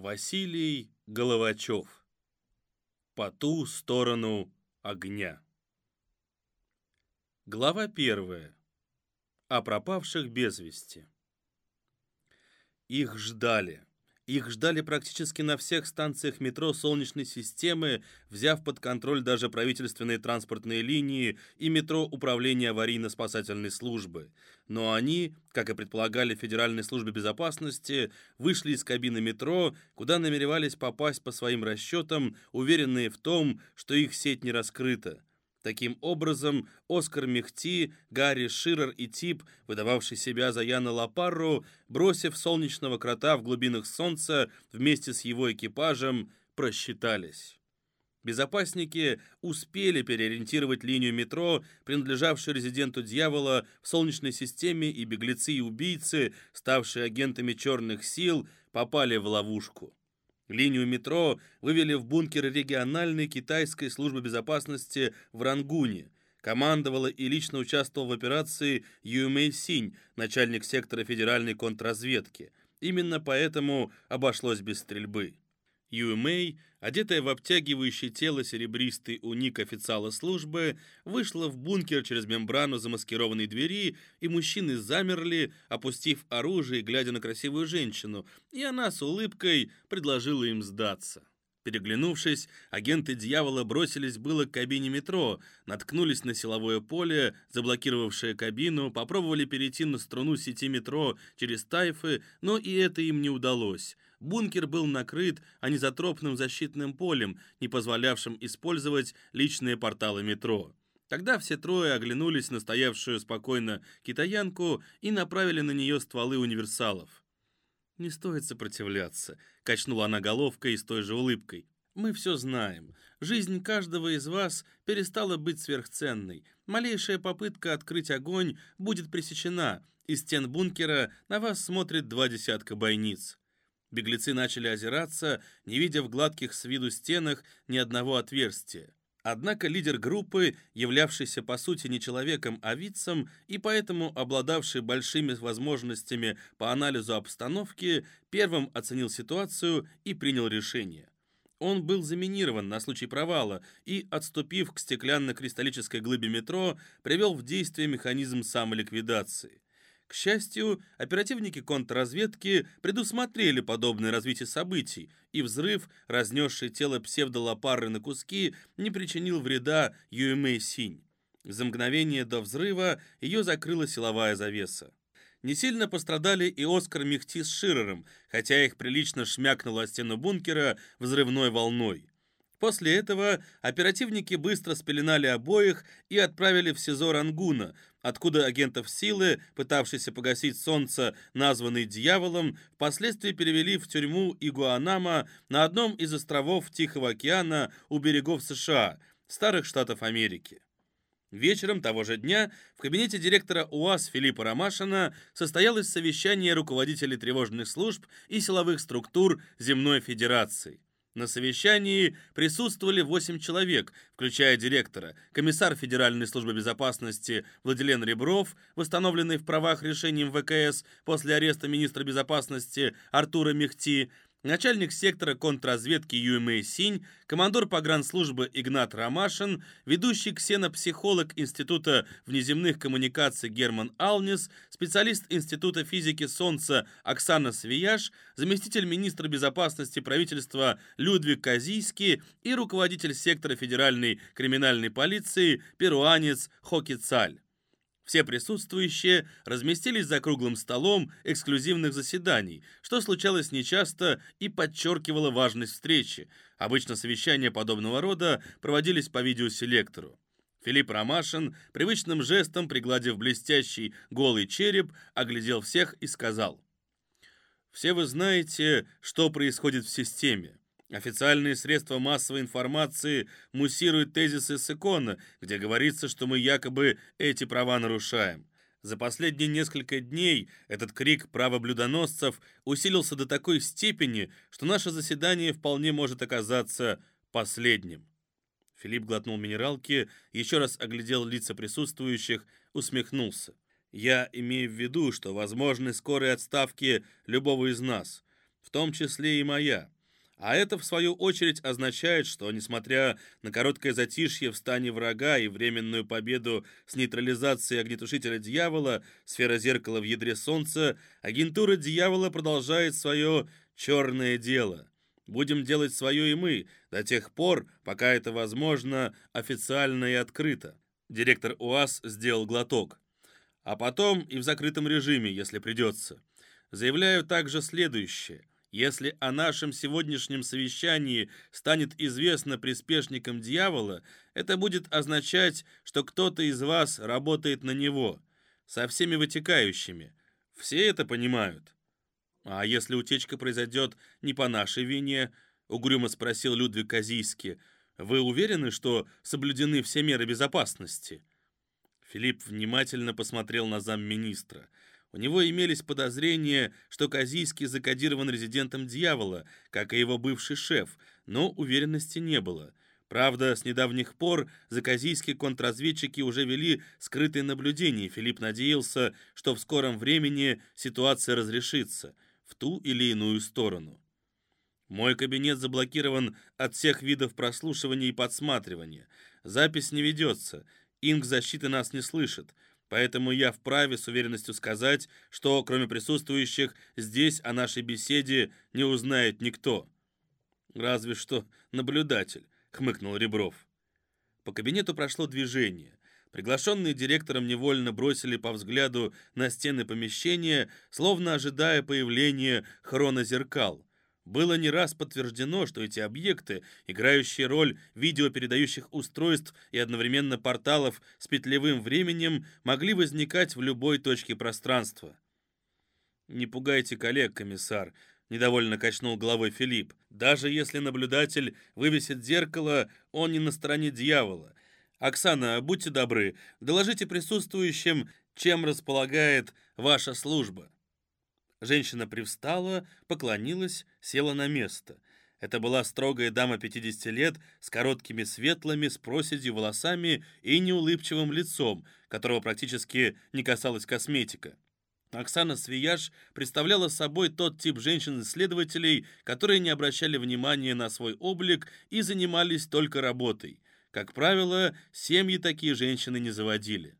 Василий Головачев. По ту сторону огня. Глава первая. О пропавших без вести. Их ждали. Их ждали практически на всех станциях метро Солнечной системы, взяв под контроль даже правительственные транспортные линии и метро Управления аварийно-спасательной службы. Но они, как и предполагали Федеральной службе безопасности, вышли из кабины метро, куда намеревались попасть по своим расчетам, уверенные в том, что их сеть не раскрыта. Таким образом, Оскар Мехти, Гарри Ширер и Тип, выдававший себя за Яна Лапарру, бросив солнечного крота в глубинах солнца вместе с его экипажем, просчитались. Безопасники успели переориентировать линию метро, принадлежавшую резиденту дьявола в Солнечной системе, и беглецы и убийцы, ставшие агентами черных сил, попали в ловушку. Линию метро вывели в бункер региональной китайской службы безопасности в Рангуне. Командовала и лично участвовал в операции Юмэй Синь, начальник сектора федеральной контрразведки. Именно поэтому обошлось без стрельбы. Юэмэй, одетая в обтягивающее тело серебристый уник официала службы, вышла в бункер через мембрану замаскированной двери, и мужчины замерли, опустив оружие, глядя на красивую женщину, и она с улыбкой предложила им сдаться. Переглянувшись, агенты дьявола бросились было к кабине метро, наткнулись на силовое поле, заблокировавшее кабину, попробовали перейти на струну сети метро через тайфы, но и это им не удалось. Бункер был накрыт анизотропным защитным полем, не позволявшим использовать личные порталы метро. Тогда все трое оглянулись на стоявшую спокойно китаянку и направили на нее стволы универсалов. «Не стоит сопротивляться», — качнула она головкой с той же улыбкой. «Мы все знаем. Жизнь каждого из вас перестала быть сверхценной. Малейшая попытка открыть огонь будет пресечена. Из стен бункера на вас смотрит два десятка бойниц. Беглецы начали озираться, не видя в гладких с виду стенах ни одного отверстия. Однако лидер группы, являвшийся по сути не человеком, а вицем, и поэтому обладавший большими возможностями по анализу обстановки, первым оценил ситуацию и принял решение. Он был заминирован на случай провала и, отступив к стеклянно-кристаллической глыбе метро, привел в действие механизм самоликвидации. К счастью, оперативники контрразведки предусмотрели подобное развитие событий, и взрыв, разнесший тело псевдолопары на куски, не причинил вреда Юэмэй Синь. За мгновение до взрыва ее закрыла силовая завеса. Не сильно пострадали и Оскар Мехти с Ширером, хотя их прилично шмякнуло о стену бункера взрывной волной. После этого оперативники быстро спеленали обоих и отправили в СИЗО Рангуна, откуда агентов силы, пытавшийся погасить солнце, названный дьяволом, впоследствии перевели в тюрьму Игуанама на одном из островов Тихого океана у берегов США, старых штатов Америки. Вечером того же дня в кабинете директора УАЗ Филиппа Ромашина состоялось совещание руководителей тревожных служб и силовых структур Земной Федерации. На совещании присутствовали 8 человек, включая директора, комиссар Федеральной службы безопасности Владилен Ребров, восстановленный в правах решением ВКС после ареста министра безопасности Артура Мехти, начальник сектора контрразведки ЮМА Синь, командор погранслужбы Игнат Ромашин, ведущий ксенопсихолог Института внеземных коммуникаций Герман Алнис, специалист Института физики Солнца Оксана Свияж, заместитель министра безопасности правительства Людвиг Казийский и руководитель сектора федеральной криминальной полиции перуанец Хоки Цаль. Все присутствующие разместились за круглым столом эксклюзивных заседаний, что случалось нечасто и подчеркивало важность встречи. Обычно совещания подобного рода проводились по видеоселектору. Филипп Ромашин, привычным жестом пригладив блестящий голый череп, оглядел всех и сказал. «Все вы знаете, что происходит в системе. Официальные средства массовой информации муссируют тезисы Секона, где говорится, что мы якобы эти права нарушаем. За последние несколько дней этот крик правоблюдоносцев усилился до такой степени, что наше заседание вполне может оказаться последним. Филипп глотнул минералки, еще раз оглядел лица присутствующих, усмехнулся. «Я имею в виду, что возможны скорые отставки любого из нас. в том числе и моя. А это, в свою очередь, означает, что, несмотря на короткое затишье в стане врага и временную победу с нейтрализацией огнетушителя дьявола, сфера зеркала в ядре Солнца, агентура дьявола продолжает свое черное дело. Будем делать свое и мы, до тех пор, пока это возможно, официально и открыто. Директор УАЗ сделал глоток. А потом и в закрытом режиме, если придется. Заявляю также следующее. Если о нашем сегодняшнем совещании станет известно приспешникам дьявола, это будет означать, что кто-то из вас работает на него, со всеми вытекающими. Все это понимают. А если утечка произойдет не по нашей вине, угрюмо спросил Людвиг Казийский, вы уверены, что соблюдены все меры безопасности? Филипп внимательно посмотрел на замминистра. У него имелись подозрения, что Казийский закодирован резидентом дьявола, как и его бывший шеф, но уверенности не было. Правда, с недавних пор заказийские контрразведчики уже вели скрытые наблюдения, Филипп надеялся, что в скором времени ситуация разрешится в ту или иную сторону. Мой кабинет заблокирован от всех видов прослушивания и подсматривания. Запись не ведется. Инг защиты нас не слышит. Поэтому я вправе с уверенностью сказать, что, кроме присутствующих, здесь о нашей беседе не узнает никто. «Разве что наблюдатель», — хмыкнул Ребров. По кабинету прошло движение. Приглашенные директором невольно бросили по взгляду на стены помещения, словно ожидая появления хронозеркал. Было не раз подтверждено, что эти объекты, играющие роль видеопередающих устройств и одновременно порталов с петлевым временем, могли возникать в любой точке пространства. «Не пугайте коллег, комиссар», — недовольно качнул головой Филипп. «Даже если наблюдатель вывесит зеркало, он не на стороне дьявола. Оксана, будьте добры, доложите присутствующим, чем располагает ваша служба». Женщина привстала, поклонилась, села на место. Это была строгая дама 50 лет с короткими светлыми, с проседью волосами и неулыбчивым лицом, которого практически не касалась косметика. Оксана Свияж представляла собой тот тип женщин-исследователей, которые не обращали внимания на свой облик и занимались только работой. Как правило, семьи такие женщины не заводили.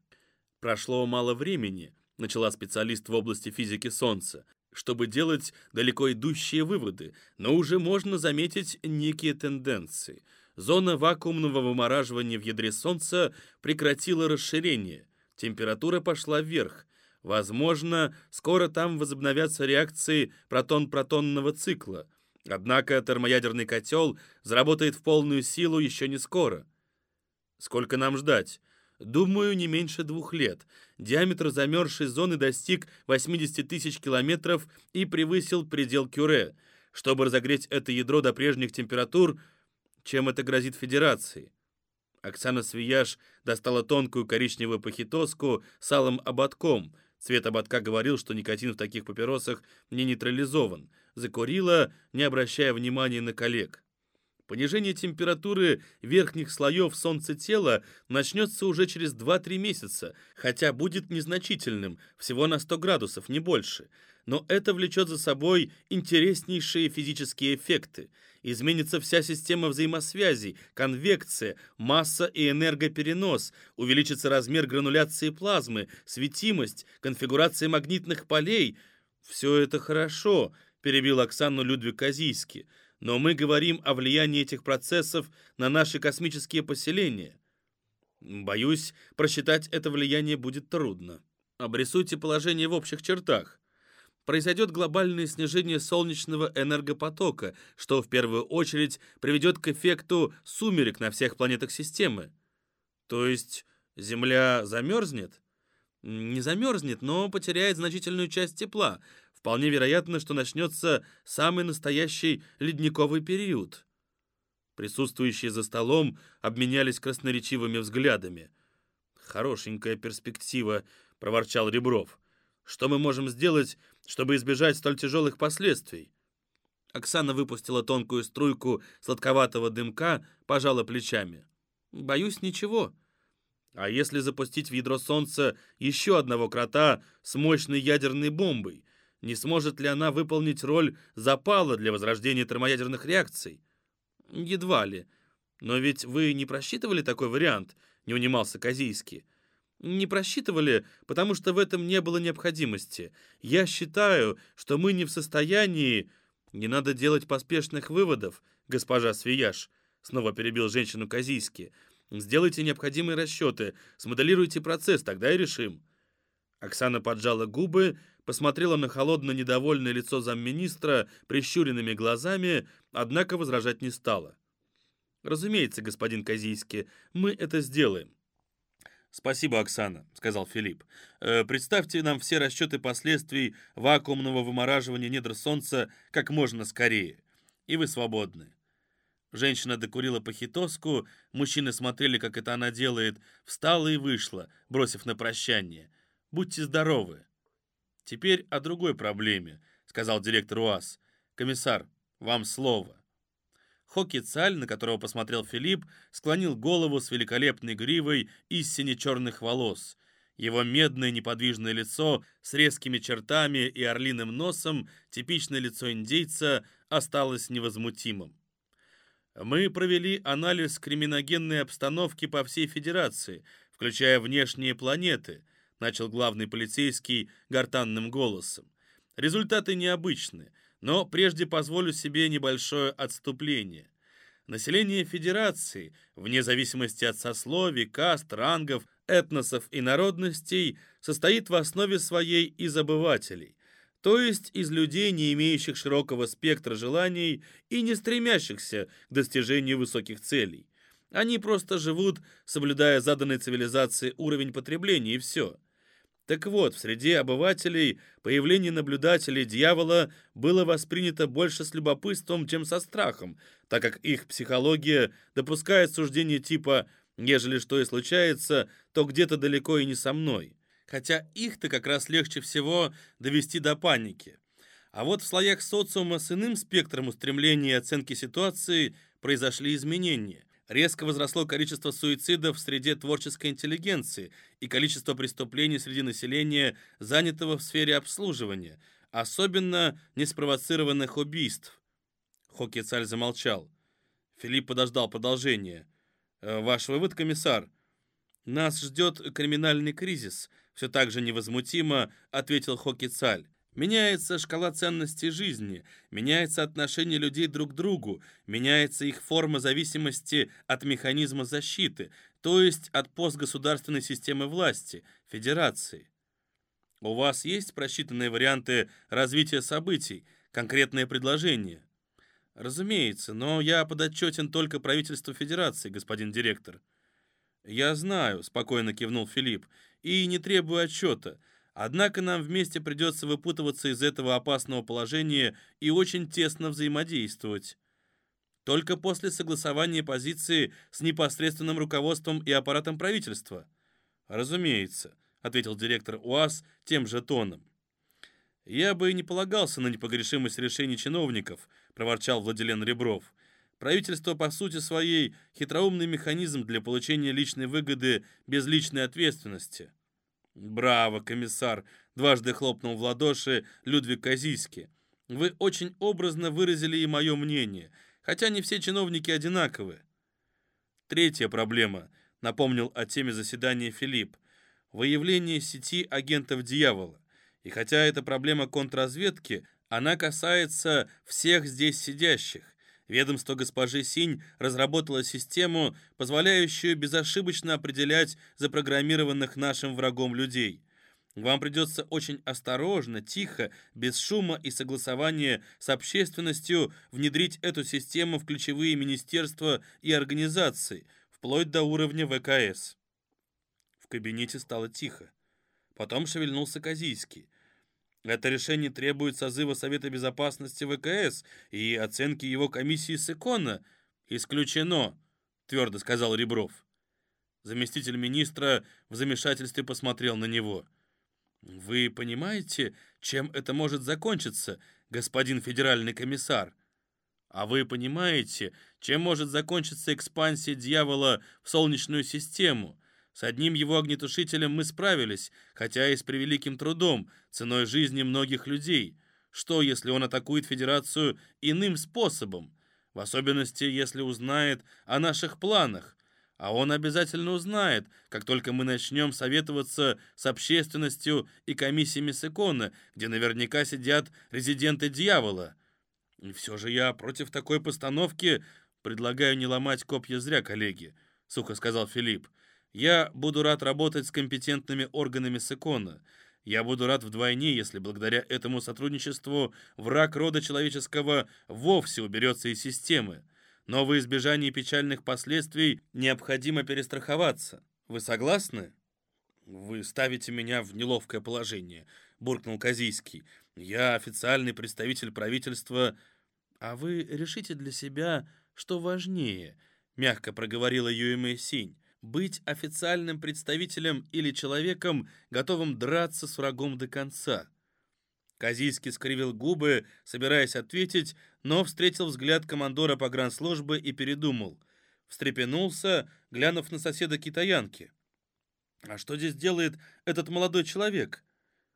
Прошло мало времени, начала специалист в области физики Солнца, чтобы делать далеко идущие выводы, но уже можно заметить некие тенденции. Зона вакуумного вымораживания в ядре Солнца прекратила расширение, температура пошла вверх. Возможно, скоро там возобновятся реакции протон-протонного цикла. Однако термоядерный котел заработает в полную силу еще не скоро. Сколько нам ждать? Думаю, не меньше двух лет. Диаметр замерзшей зоны достиг 80 тысяч километров и превысил предел Кюре. Чтобы разогреть это ядро до прежних температур, чем это грозит Федерации? Оксана Свияж достала тонкую коричневую похитоску с алым ободком. Цвет ободка говорил, что никотин в таких папиросах не нейтрализован. Закурила, не обращая внимания на коллег. Понижение температуры верхних слоев солнцетела начнется уже через 2-3 месяца, хотя будет незначительным, всего на 100 градусов, не больше. Но это влечет за собой интереснейшие физические эффекты. Изменится вся система взаимосвязей, конвекция, масса и энергоперенос, увеличится размер грануляции плазмы, светимость, конфигурация магнитных полей. «Все это хорошо», — перебил Оксану Людвиг Казийский но мы говорим о влиянии этих процессов на наши космические поселения. Боюсь, просчитать это влияние будет трудно. Обрисуйте положение в общих чертах. Произойдет глобальное снижение солнечного энергопотока, что в первую очередь приведет к эффекту сумерек на всех планетах системы. То есть Земля замерзнет? Не замерзнет, но потеряет значительную часть тепла, Вполне вероятно, что начнется самый настоящий ледниковый период. Присутствующие за столом обменялись красноречивыми взглядами. «Хорошенькая перспектива», — проворчал Ребров. «Что мы можем сделать, чтобы избежать столь тяжелых последствий?» Оксана выпустила тонкую струйку сладковатого дымка, пожала плечами. «Боюсь, ничего. А если запустить в ядро Солнца еще одного крота с мощной ядерной бомбой? Не сможет ли она выполнить роль запала для возрождения термоядерных реакций? Едва ли. Но ведь вы не просчитывали такой вариант, не унимался Казийский. Не просчитывали, потому что в этом не было необходимости. Я считаю, что мы не в состоянии... Не надо делать поспешных выводов, госпожа Свияж, снова перебил женщину Казийский. Сделайте необходимые расчеты, смоделируйте процесс, тогда и решим. Оксана поджала губы, посмотрела на холодно недовольное лицо замминистра прищуренными глазами, однако возражать не стала. «Разумеется, господин Казийский, мы это сделаем». «Спасибо, Оксана», — сказал Филипп. «Э, «Представьте нам все расчеты последствий вакуумного вымораживания недр Солнца как можно скорее, и вы свободны». Женщина докурила похитоску, мужчины смотрели, как это она делает, встала и вышла, бросив на прощание. «Будьте здоровы». «Теперь о другой проблеме», — сказал директор УАЗ. «Комиссар, вам слово». Хоки Цаль, на которого посмотрел Филипп, склонил голову с великолепной гривой из сине-черных волос. Его медное неподвижное лицо с резкими чертами и орлиным носом, типичное лицо индейца, осталось невозмутимым. Мы провели анализ криминогенной обстановки по всей Федерации, включая внешние планеты, начал главный полицейский гортанным голосом. Результаты необычны. Но прежде позволю себе небольшое отступление. Население Федерации, вне зависимости от сословий, каст, рангов, этносов и народностей, состоит в основе своей из обывателей, то есть из людей, не имеющих широкого спектра желаний и не стремящихся к достижению высоких целей. Они просто живут, соблюдая заданный цивилизации уровень потребления, и все – так вот, в среде обывателей появление наблюдателей дьявола было воспринято больше с любопытством, чем со страхом, так как их психология допускает суждение типа «ежели что и случается, то где-то далеко и не со мной». Хотя их-то как раз легче всего довести до паники. А вот в слоях социума с иным спектром устремления и оценки ситуации произошли изменения резко возросло количество суицидов в среде творческой интеллигенции и количество преступлений среди населения, занятого в сфере обслуживания, особенно неспровоцированных убийств. Хоккецаль замолчал. Филипп подождал продолжения. «Э, «Ваш вывод, комиссар?» «Нас ждет криминальный кризис», — все так же невозмутимо ответил Хоккецаль. Меняется шкала ценностей жизни, меняется отношение людей друг к другу, меняется их форма зависимости от механизма защиты, то есть от постгосударственной системы власти, федерации. У вас есть просчитанные варианты развития событий, конкретные предложения? Разумеется, но я подотчетен только правительству федерации, господин директор. Я знаю, спокойно кивнул Филипп, и не требую отчета. Однако нам вместе придется выпутываться из этого опасного положения и очень тесно взаимодействовать. Только после согласования позиции с непосредственным руководством и аппаратом правительства. Разумеется, ответил директор УАЗ тем же тоном. «Я бы и не полагался на непогрешимость решений чиновников», — проворчал Владилен Ребров. «Правительство, по сути своей, хитроумный механизм для получения личной выгоды без личной ответственности. «Браво, комиссар!» — дважды хлопнул в ладоши Людвиг Казийский. «Вы очень образно выразили и мое мнение, хотя не все чиновники одинаковы». Третья проблема, напомнил о теме заседания Филипп, выявление сети агентов дьявола. И хотя это проблема контрразведки, она касается всех здесь сидящих. Ведомство госпожи Синь разработало систему, позволяющую безошибочно определять запрограммированных нашим врагом людей. Вам придется очень осторожно, тихо, без шума и согласования с общественностью внедрить эту систему в ключевые министерства и организации, вплоть до уровня ВКС. В кабинете стало тихо. Потом шевельнулся Казийский. Это решение требует созыва Совета Безопасности ВКС и оценки его комиссии с ИКОНа. Исключено, твердо сказал Ребров. Заместитель министра в замешательстве посмотрел на него. «Вы понимаете, чем это может закончиться, господин федеральный комиссар? А вы понимаете, чем может закончиться экспансия дьявола в Солнечную систему? С одним его огнетушителем мы справились, хотя и с превеликим трудом, ценой жизни многих людей. Что, если он атакует Федерацию иным способом? В особенности, если узнает о наших планах. А он обязательно узнает, как только мы начнем советоваться с общественностью и комиссиями Секона, где наверняка сидят резиденты дьявола. И все же я против такой постановки предлагаю не ломать копья зря, коллеги, сухо сказал Филипп. Я буду рад работать с компетентными органами Секона. Я буду рад вдвойне, если благодаря этому сотрудничеству враг рода человеческого вовсе уберется из системы. Но во избежание печальных последствий необходимо перестраховаться. Вы согласны? Вы ставите меня в неловкое положение, буркнул Казийский. Я официальный представитель правительства, а вы решите для себя, что важнее, мягко проговорила Юэмэ Синь быть официальным представителем или человеком, готовым драться с врагом до конца. Казийский скривил губы, собираясь ответить, но встретил взгляд командора погранслужбы и передумал. Встрепенулся, глянув на соседа-китаянки. «А что здесь делает этот молодой человек?»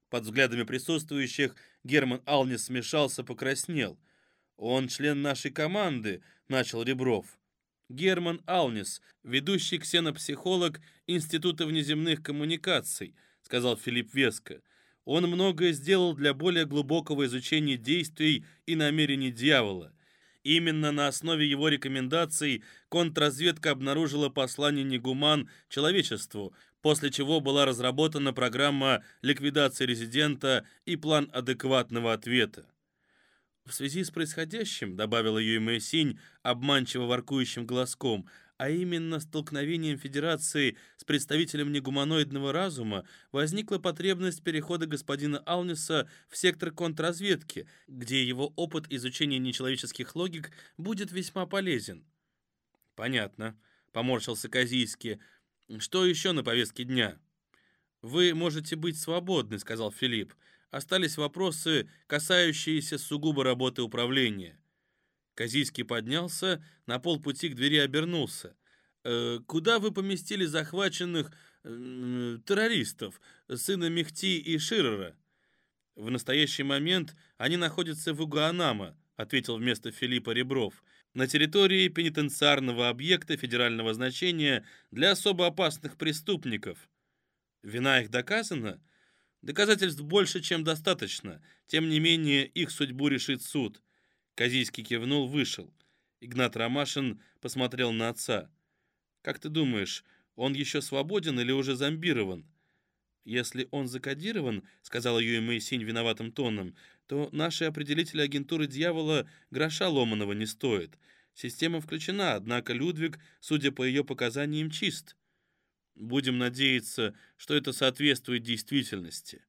Под взглядами присутствующих Герман Алнис смешался, покраснел. «Он член нашей команды», — начал Ребров. Герман Алнис, ведущий ксенопсихолог Института внеземных коммуникаций, сказал Филипп Веско. Он многое сделал для более глубокого изучения действий и намерений дьявола. Именно на основе его рекомендаций контрразведка обнаружила послание Негуман человечеству, после чего была разработана программа ликвидации резидента и план адекватного ответа. В связи с происходящим, добавила Юймэ Синь обманчиво воркующим голоском, а именно столкновением Федерации с представителем негуманоидного разума, возникла потребность перехода господина Алниса в сектор контрразведки, где его опыт изучения нечеловеческих логик будет весьма полезен. «Понятно», — поморщился Казийский. «Что еще на повестке дня?» «Вы можете быть свободны», — сказал Филипп остались вопросы, касающиеся сугубо работы управления. Казийский поднялся, на полпути к двери обернулся. «Э, «Куда вы поместили захваченных э, террористов, сына Мехти и Ширера?» «В настоящий момент они находятся в Угаанама», ответил вместо Филиппа Ребров, «на территории пенитенциарного объекта федерального значения для особо опасных преступников». «Вина их доказана?» Доказательств больше, чем достаточно. Тем не менее, их судьбу решит суд. Казийский кивнул, вышел. Игнат Ромашин посмотрел на отца. «Как ты думаешь, он еще свободен или уже зомбирован?» «Если он закодирован», — сказала Юэ Синь виноватым тоном, «то наши определители агентуры дьявола гроша ломаного не стоят. Система включена, однако Людвиг, судя по ее показаниям, чист». Будем надеяться, что это соответствует действительности.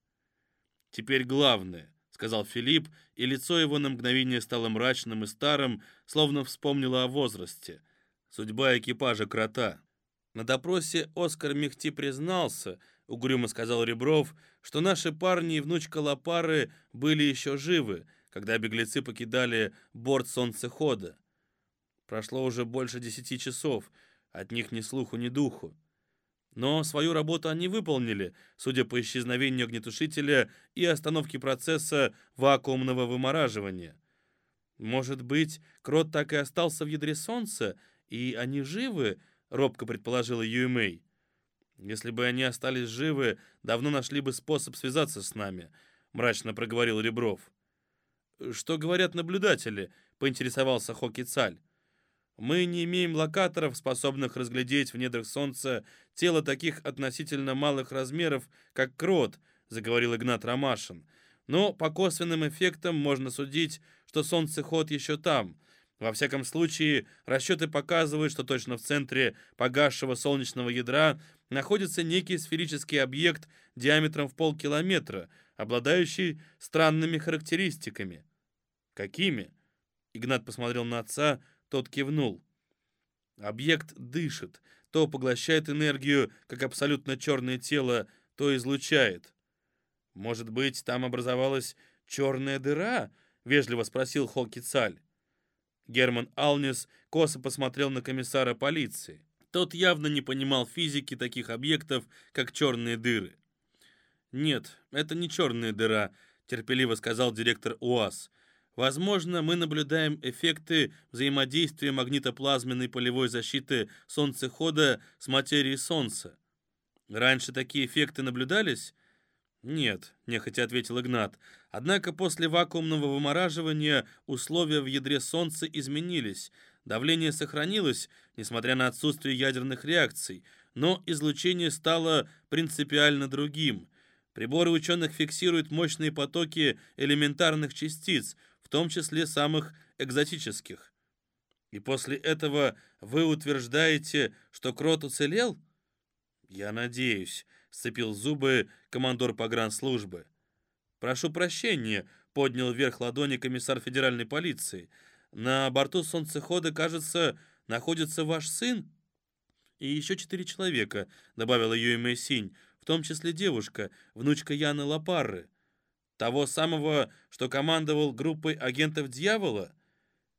Теперь главное, сказал Филипп, и лицо его на мгновение стало мрачным и старым, словно вспомнило о возрасте. Судьба экипажа крота. На допросе Оскар Мехти признался, угрюмо сказал Ребров, что наши парни и внучка Лапары были еще живы, когда беглецы покидали борт солнцехода. Прошло уже больше десяти часов, от них ни слуху, ни духу. Но свою работу они выполнили, судя по исчезновению огнетушителя и остановке процесса вакуумного вымораживания. Может быть, крот так и остался в ядре Солнца, и они живы, робко предположила Юэмэй. Если бы они остались живы, давно нашли бы способ связаться с нами, мрачно проговорил Ребров. Что говорят наблюдатели? поинтересовался Хоки Цаль. Мы не имеем локаторов, способных разглядеть в недрах Солнца тело таких относительно малых размеров, как крот, заговорил Игнат Ромашин. Но по косвенным эффектам можно судить, что солнцеход еще там. Во всяком случае, расчеты показывают, что точно в центре погасшего солнечного ядра находится некий сферический объект диаметром в полкилометра, обладающий странными характеристиками. Какими? Игнат посмотрел на отца, тот кивнул. Объект дышит, то поглощает энергию, как абсолютно черное тело, то излучает. «Может быть, там образовалась черная дыра?» — вежливо спросил Холкицаль. Герман Алнис косо посмотрел на комиссара полиции. Тот явно не понимал физики таких объектов, как черные дыры. «Нет, это не черная дыра», — терпеливо сказал директор УАЗ. «Возможно, мы наблюдаем эффекты взаимодействия магнитоплазменной полевой защиты солнцехода с материей Солнца. Раньше такие эффекты наблюдались?» «Нет», — нехотя ответил Игнат. «Однако после вакуумного вымораживания условия в ядре Солнца изменились. Давление сохранилось, несмотря на отсутствие ядерных реакций, но излучение стало принципиально другим. Приборы ученых фиксируют мощные потоки элементарных частиц, в том числе самых экзотических. И после этого вы утверждаете, что Крот уцелел? Я надеюсь, сцепил зубы командор погранслужбы. Прошу прощения, поднял вверх ладони комиссар федеральной полиции. На борту солнцехода, кажется, находится ваш сын и еще четыре человека, добавила Юэмэ Синь в том числе девушка, внучка Яны Лапарры. Того самого, что командовал группой агентов Дьявола?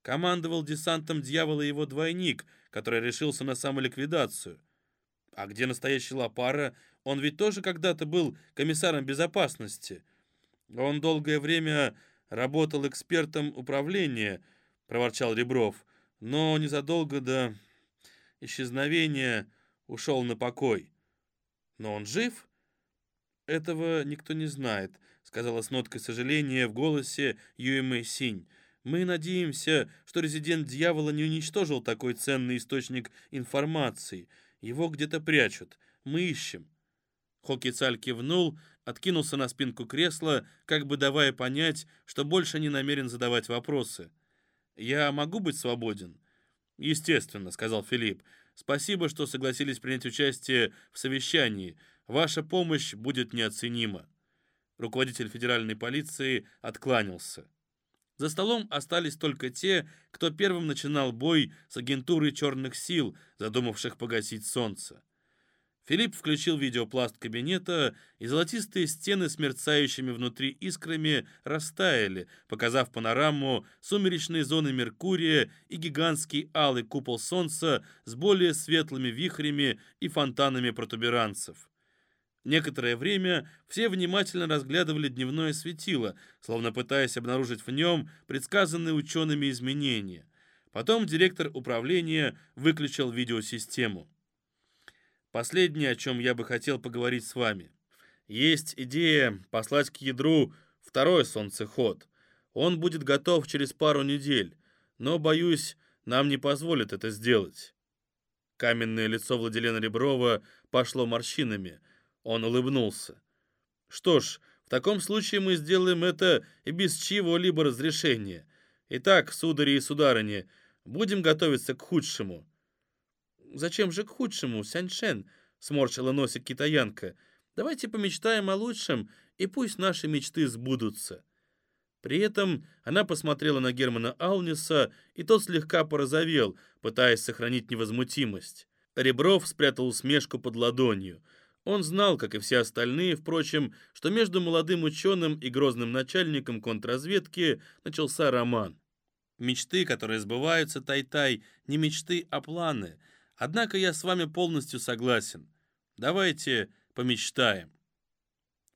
Командовал десантом Дьявола его двойник, который решился на самоликвидацию. А где настоящий Лапара? Он ведь тоже когда-то был комиссаром безопасности. Он долгое время работал экспертом управления, проворчал Ребров, но незадолго до исчезновения ушел на покой. Но он жив? Этого никто не знает, сказала с ноткой сожаления в голосе Юэмэ Синь. Мы надеемся, что резидент дьявола не уничтожил такой ценный источник информации. Его где-то прячут. Мы ищем. Хокицаль кивнул, откинулся на спинку кресла, как бы давая понять, что больше не намерен задавать вопросы. «Я могу быть свободен?» «Естественно», — сказал Филипп. Спасибо, что согласились принять участие в совещании. Ваша помощь будет неоценима». Руководитель федеральной полиции откланялся. За столом остались только те, кто первым начинал бой с агентурой черных сил, задумавших погасить солнце. Филипп включил видеопласт кабинета, и золотистые стены с мерцающими внутри искрами растаяли, показав панораму сумеречной зоны Меркурия и гигантский алый купол Солнца с более светлыми вихрями и фонтанами протуберанцев. Некоторое время все внимательно разглядывали дневное светило, словно пытаясь обнаружить в нем предсказанные учеными изменения. Потом директор управления выключил видеосистему. Последнее, о чем я бы хотел поговорить с вами. Есть идея послать к ядру второй солнцеход. Он будет готов через пару недель, но, боюсь, нам не позволят это сделать. Каменное лицо Владилена Реброва пошло морщинами. Он улыбнулся. Что ж, в таком случае мы сделаем это и без чьего-либо разрешения. Итак, судари и сударыни, будем готовиться к худшему. «Зачем же к худшему, Сяньшен?» — сморщила носик китаянка. «Давайте помечтаем о лучшем, и пусть наши мечты сбудутся». При этом она посмотрела на Германа Алниса, и тот слегка порозовел, пытаясь сохранить невозмутимость. Ребров спрятал усмешку под ладонью. Он знал, как и все остальные, впрочем, что между молодым ученым и грозным начальником контрразведки начался роман. Мечты, которые сбываются, Тай-Тай, не мечты, а планы — Однако я с вами полностью согласен. Давайте помечтаем.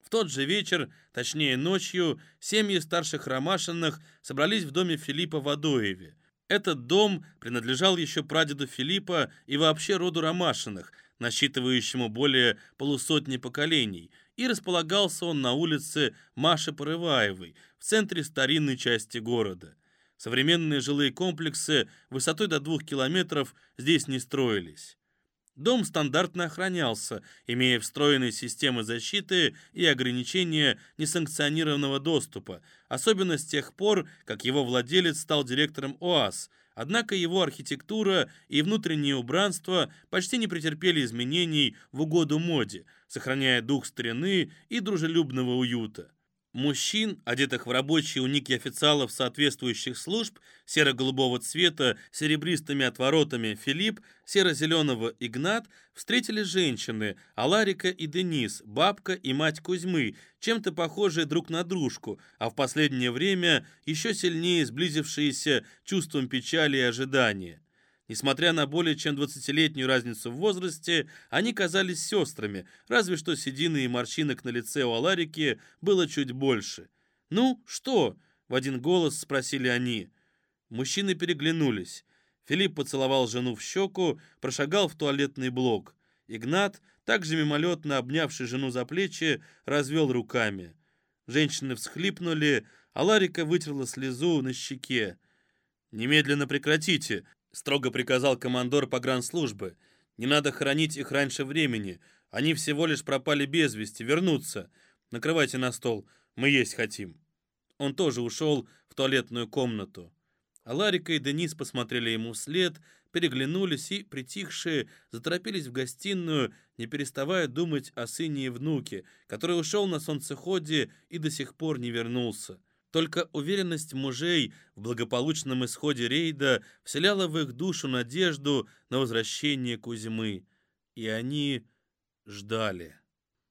В тот же вечер, точнее ночью, семьи старших Ромашиных собрались в доме Филиппа в Адоеве. Этот дом принадлежал еще прадеду Филиппа и вообще роду Ромашиных, насчитывающему более полусотни поколений, и располагался он на улице Маши Порываевой, в центре старинной части города. Современные жилые комплексы высотой до двух километров здесь не строились. Дом стандартно охранялся, имея встроенные системы защиты и ограничения несанкционированного доступа, особенно с тех пор, как его владелец стал директором ОАС, однако его архитектура и внутреннее убранство почти не претерпели изменений в угоду моде, сохраняя дух старины и дружелюбного уюта. Мужчин, одетых в рабочие уники официалов соответствующих служб, серо-голубого цвета, серебристыми отворотами Филипп, серо-зеленого Игнат, встретили женщины, Аларика и Денис, бабка и мать Кузьмы, чем-то похожие друг на дружку, а в последнее время еще сильнее сблизившиеся чувством печали и ожидания. Несмотря на более чем 20-летнюю разницу в возрасте, они казались сестрами, разве что седины и морщинок на лице у Аларики было чуть больше. «Ну, что?» — в один голос спросили они. Мужчины переглянулись. Филипп поцеловал жену в щеку, прошагал в туалетный блок. Игнат, также мимолетно обнявший жену за плечи, развел руками. Женщины всхлипнули, а Ларика вытерла слезу на щеке. «Немедленно прекратите!» — строго приказал командор погранслужбы. «Не надо хоронить их раньше времени. Они всего лишь пропали без вести. Вернуться. Накрывайте на стол. Мы есть хотим». Он тоже ушел в туалетную комнату. А Ларика и Денис посмотрели ему вслед, переглянулись и, притихшие, заторопились в гостиную, не переставая думать о сыне и внуке, который ушел на солнцеходе и до сих пор не вернулся. Только уверенность мужей в благополучном исходе рейда вселяла в их душу надежду на возвращение Кузьмы. И они ждали.